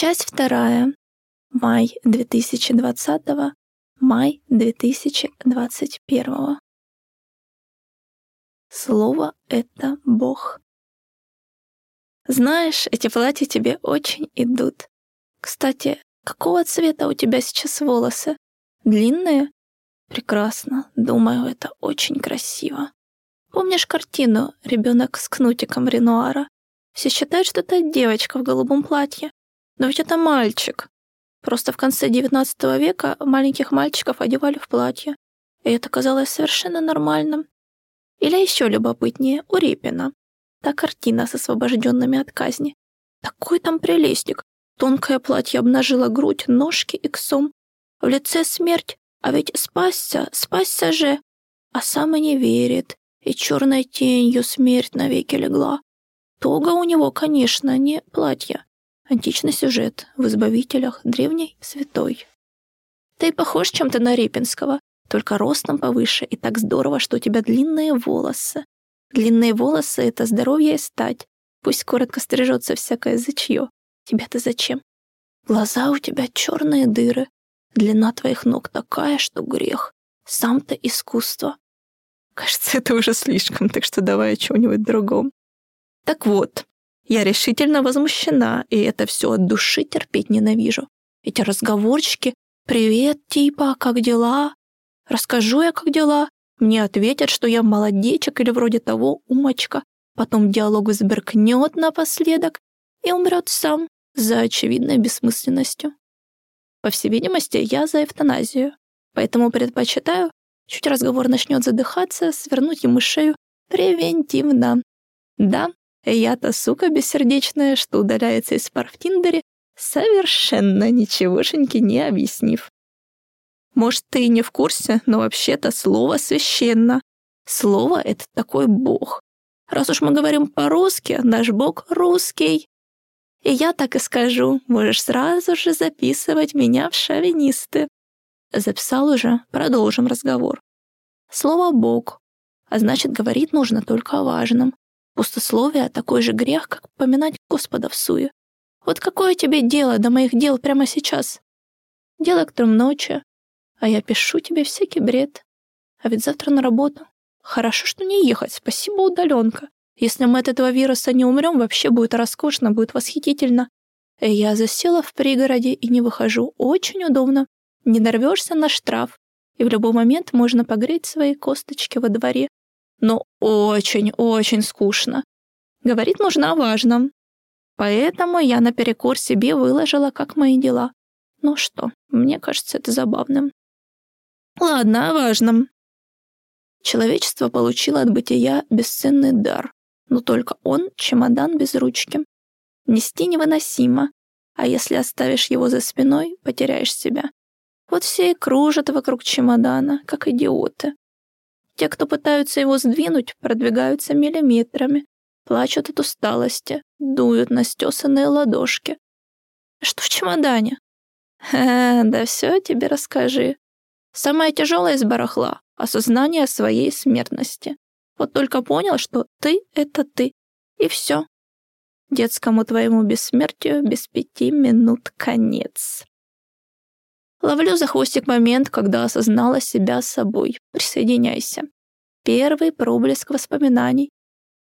Часть вторая. Май 2020. Май 2021. Слово — это Бог. Знаешь, эти платья тебе очень идут. Кстати, какого цвета у тебя сейчас волосы? Длинные? Прекрасно. Думаю, это очень красиво. Помнишь картину «Ребенок с кнутиком Ренуара»? Все считают, что это девочка в голубом платье. Но ведь это мальчик. Просто в конце XIX века маленьких мальчиков одевали в платье. И это казалось совершенно нормальным. Или еще любопытнее, у Репина. Та картина с освобожденными от казни. Такой там прелестик. Тонкое платье обнажило грудь, ножки и ксом. В лице смерть, а ведь спасся, спасся же. А сам и не верит, и черной тенью смерть навеки легла. Тога у него, конечно, не платье. Античный сюжет в «Избавителях» древний святой. Ты похож чем-то на Репинского, только ростом повыше, и так здорово, что у тебя длинные волосы. Длинные волосы — это здоровье и стать. Пусть коротко стрижется всякое зачье. Тебе-то зачем? Глаза у тебя черные дыры. Длина твоих ног такая, что грех. Сам-то искусство. Кажется, это уже слишком, так что давай о чем-нибудь другом. Так вот, я решительно возмущена, и это все от души терпеть ненавижу. Эти разговорчики «Привет, типа, как дела?» Расскажу я, как дела. Мне ответят, что я молодечек или вроде того умочка. Потом диалог взберкнет напоследок и умрет сам за очевидной бессмысленностью. По всей видимости, я за эвтаназию, поэтому предпочитаю, чуть разговор начнет задыхаться, свернуть ему шею превентивно. Да, я та сука бессердечная, что удаляется из пар в Тиндере, совершенно ничегошеньки не объяснив. Может, ты и не в курсе, но вообще-то слово священно. Слово — это такой бог. Раз уж мы говорим по-русски, наш бог русский. И я так и скажу, можешь сразу же записывать меня в шовинисты. Записал уже, продолжим разговор. Слово «бог», а значит, говорить нужно только о важном. Пустословие — такой же грех, как поминать Господа в суе. Вот какое тебе дело до моих дел прямо сейчас? Дело к трем ночи, а я пишу тебе всякий бред. А ведь завтра на работу. Хорошо, что не ехать, спасибо, удаленка. Если мы от этого вируса не умрем, вообще будет роскошно, будет восхитительно. Я засела в пригороде и не выхожу. Очень удобно. Не нарвешься на штраф. И в любой момент можно погреть свои косточки во дворе но очень-очень скучно. Говорить нужно о важном. Поэтому я наперекор себе выложила, как мои дела. Ну что, мне кажется это забавным. Ладно, о важном. Человечество получило от бытия бесценный дар, но только он — чемодан без ручки. Нести невыносимо, а если оставишь его за спиной, потеряешь себя. Вот все и кружат вокруг чемодана, как идиоты. Те, кто пытаются его сдвинуть, продвигаются миллиметрами, плачут от усталости, дуют на стесанные ладошки. Что в чемодане? Ха, да все тебе расскажи. Самое тяжелое из барахла — осознание своей смертности. Вот только понял, что ты — это ты, и все. Детскому твоему бессмертию без пяти минут конец. Ловлю за хвостик момент, когда осознала себя собой. Присоединяйся. Первый проблеск воспоминаний.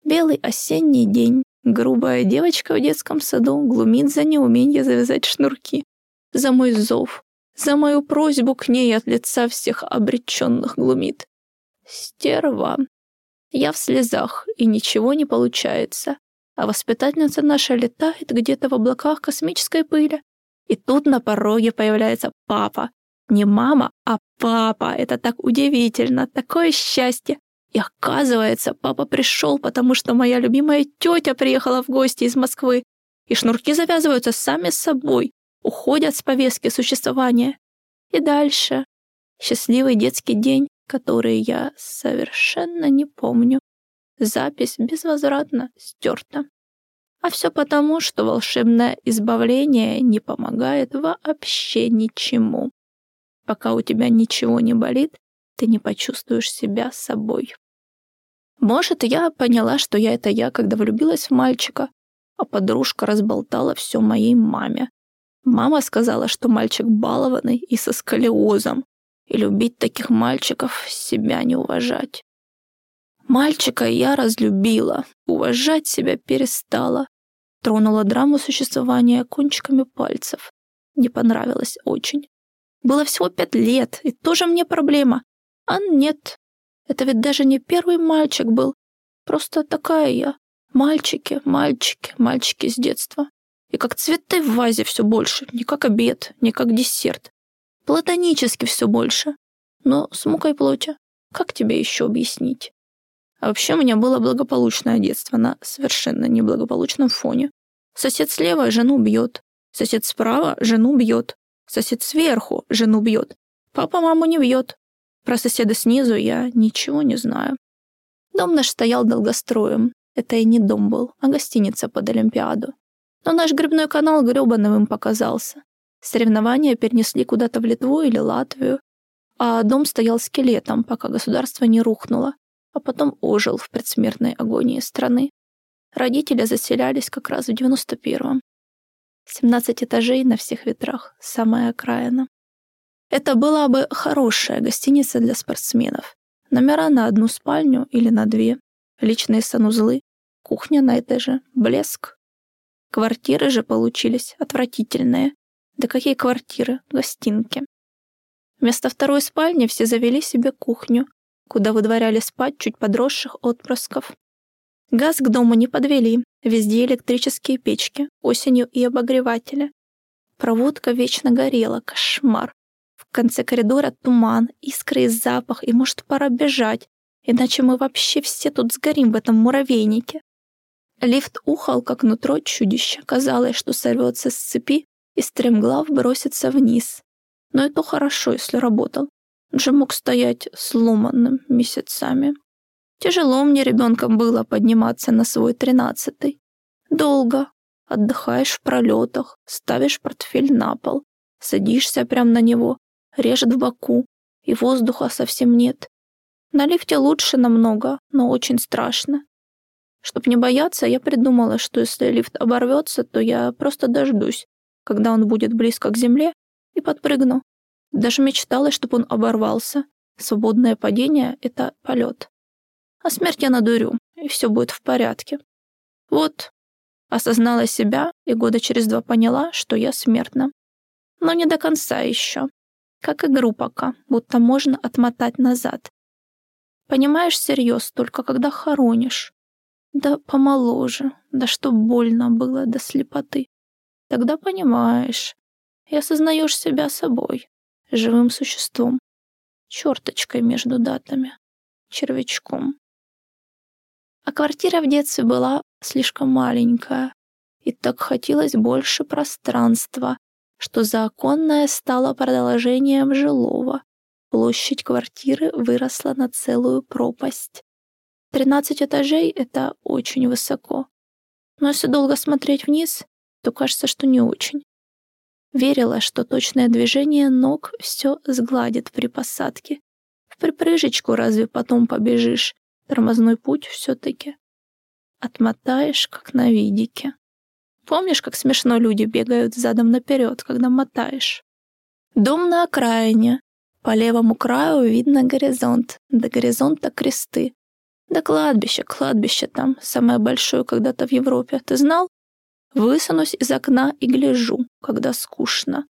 Белый осенний день. Грубая девочка в детском саду глумит за неумение завязать шнурки. За мой зов. За мою просьбу к ней от лица всех обреченных глумит. Стерва. Я в слезах, и ничего не получается. А воспитательница наша летает где-то в облаках космической пыли. И тут на пороге появляется папа. Не мама, а папа. Это так удивительно, такое счастье. И оказывается, папа пришел, потому что моя любимая тетя приехала в гости из Москвы. И шнурки завязываются сами собой, уходят с повестки существования. И дальше. Счастливый детский день, который я совершенно не помню. Запись безвозвратно стерта. А все потому, что волшебное избавление не помогает вообще ничему. Пока у тебя ничего не болит, ты не почувствуешь себя собой. Может, я поняла, что я — это я, когда влюбилась в мальчика, а подружка разболтала все моей маме. Мама сказала, что мальчик балованный и со сколиозом, и любить таких мальчиков себя не уважать. Мальчика я разлюбила, уважать себя перестала. Тронула драму существования кончиками пальцев. Не понравилось очень. Было всего пять лет, и тоже мне проблема. А нет, это ведь даже не первый мальчик был. Просто такая я. Мальчики, мальчики, мальчики с детства. И как цветы в вазе все больше, не как обед, не как десерт. Платонически все больше. Но с мукой плоти. Как тебе еще объяснить? А вообще у меня было благополучное детство на совершенно неблагополучном фоне. Сосед слева жену бьет, сосед справа жену бьет, сосед сверху жену бьет, папа маму не бьет. Про соседа снизу я ничего не знаю. Дом наш стоял долгостроем. Это и не дом был, а гостиница под Олимпиаду. Но наш грибной канал грёбаным показался. Соревнования перенесли куда-то в Литву или Латвию, а дом стоял скелетом, пока государство не рухнуло а потом ожил в предсмертной агонии страны. Родители заселялись как раз в 91-м. 17 этажей на всех ветрах, самая окраина. Это была бы хорошая гостиница для спортсменов. Номера на одну спальню или на две, личные санузлы, кухня на этаже, блеск. Квартиры же получились отвратительные. Да какие квартиры, гостинки. Вместо второй спальни все завели себе кухню, куда выдворяли спать чуть подросших отпрысков. Газ к дому не подвели, везде электрические печки, осенью и обогреватели. Проводка вечно горела, кошмар. В конце коридора туман, искры и запах, и может пора бежать, иначе мы вообще все тут сгорим в этом муравейнике. Лифт ухал, как нутро чудища. Казалось, что сорвется с цепи и стремглав бросится вниз. Но это хорошо, если работал же мог стоять сломанным месяцами. Тяжело мне ребенком было подниматься на свой тринадцатый. Долго. Отдыхаешь в пролетах, ставишь портфель на пол, садишься прямо на него, режет в боку, и воздуха совсем нет. На лифте лучше намного, но очень страшно. Чтоб не бояться, я придумала, что если лифт оборвется, то я просто дождусь, когда он будет близко к земле, и подпрыгну. Даже мечтала, чтобы он оборвался. Свободное падение — это полет. А смерть я надурю, и все будет в порядке. Вот, осознала себя и года через два поняла, что я смертна. Но не до конца еще. Как игру пока, будто можно отмотать назад. Понимаешь серьез только когда хоронишь. Да помоложе, да что больно было до слепоты. Тогда понимаешь и осознаешь себя собой живым существом, черточкой между датами, червячком. А квартира в детстве была слишком маленькая, и так хотелось больше пространства, что законное стало продолжением жилого. Площадь квартиры выросла на целую пропасть. Тринадцать этажей — это очень высоко. Но если долго смотреть вниз, то кажется, что не очень. Верила, что точное движение ног все сгладит при посадке. В припрыжечку разве потом побежишь? Тормозной путь все-таки. Отмотаешь, как на видике. Помнишь, как смешно люди бегают задом наперед, когда мотаешь? Дом на окраине. По левому краю видно горизонт. До горизонта кресты. Да кладбище, кладбище там, самое большое когда-то в Европе. Ты знал? Высунусь из окна и гляжу, когда скучно.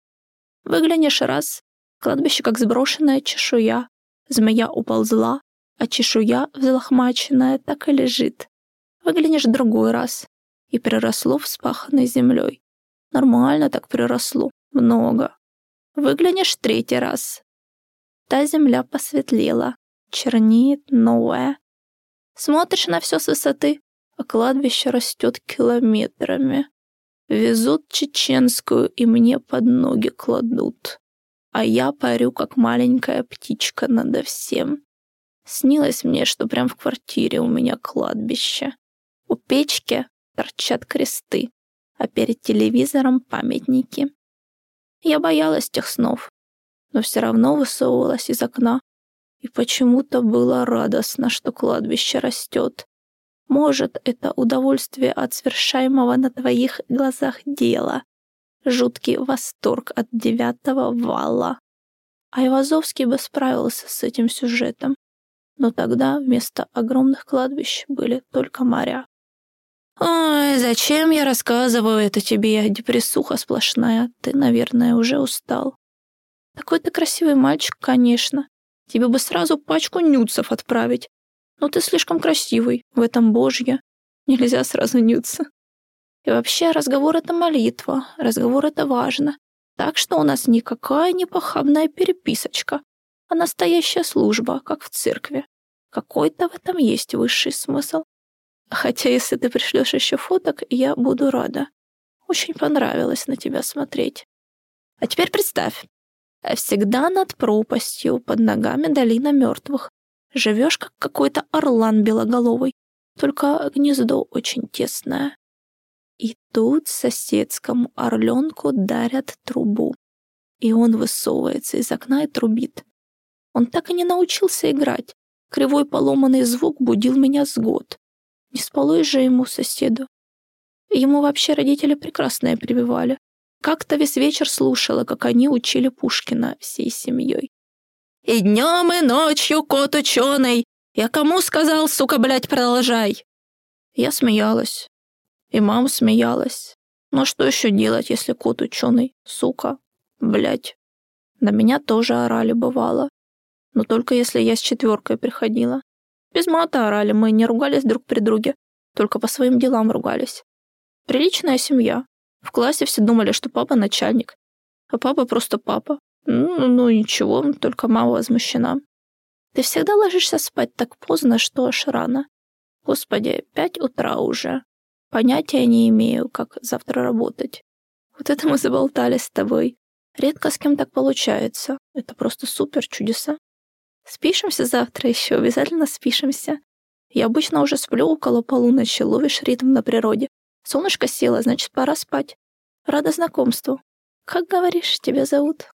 Выглянешь раз, кладбище как сброшенная чешуя. Змея уползла, а чешуя, взлохмаченная, так и лежит. Выглянешь другой раз, и приросло вспаханной землей. Нормально так приросло, много. Выглянешь третий раз. Та земля посветлела, чернеет новая. Смотришь на все с высоты, а кладбище растет километрами. Везут чеченскую и мне под ноги кладут. А я парю, как маленькая птичка надо всем. Снилось мне, что прям в квартире у меня кладбище. У печки торчат кресты, а перед телевизором памятники. Я боялась тех снов, но все равно высовывалась из окна. И почему-то было радостно, что кладбище растет. Может, это удовольствие от совершаемого на твоих глазах дела. жуткий восторг от девятого вала. Айвазовский бы справился с этим сюжетом, но тогда вместо огромных кладбищ были только моря. «Ой, зачем я рассказываю это тебе? Депрессуха сплошная. Ты, наверное, уже устал». «Такой ты красивый мальчик, конечно. Тебе бы сразу пачку нюцев отправить. Но ты слишком красивый, в этом божье. Нельзя сразу нються. И вообще, разговор — это молитва, разговор — это важно. Так что у нас никакая не похабная переписочка, а настоящая служба, как в церкви. Какой-то в этом есть высший смысл. Хотя если ты пришлешь еще фоток, я буду рада. Очень понравилось на тебя смотреть. А теперь представь. Всегда над пропастью, под ногами долина мертвых. Живешь, как какой-то орлан белоголовый. Только гнездо очень тесное. И тут соседскому орленку дарят трубу. И он высовывается из окна и трубит. Он так и не научился играть. Кривой поломанный звук будил меня с год. Не спалось же ему соседу. Ему вообще родители прекрасное прививали. Как-то весь вечер слушала, как они учили Пушкина всей семьей. «И днем, и ночью кот ученый! Я кому сказал, сука, блядь, продолжай!» Я смеялась. И мама смеялась. Но что еще делать, если кот ученый? Сука, блядь. На меня тоже орали, бывало но только если я с четверкой приходила. Без мата орали, мы не ругались друг при друге, только по своим делам ругались. Приличная семья. В классе все думали, что папа начальник, а папа просто папа. Ну, ну ничего, только мама возмущена. Ты всегда ложишься спать так поздно, что аж рано. Господи, пять утра уже. Понятия не имею, как завтра работать. Вот это мы заболтались с тобой. Редко с кем так получается. Это просто супер чудеса. Спишемся завтра еще, обязательно спишемся. Я обычно уже сплю около полуночи, ловишь ритм на природе. Солнышко село, значит, пора спать. Рада знакомству. Как говоришь, тебя зовут?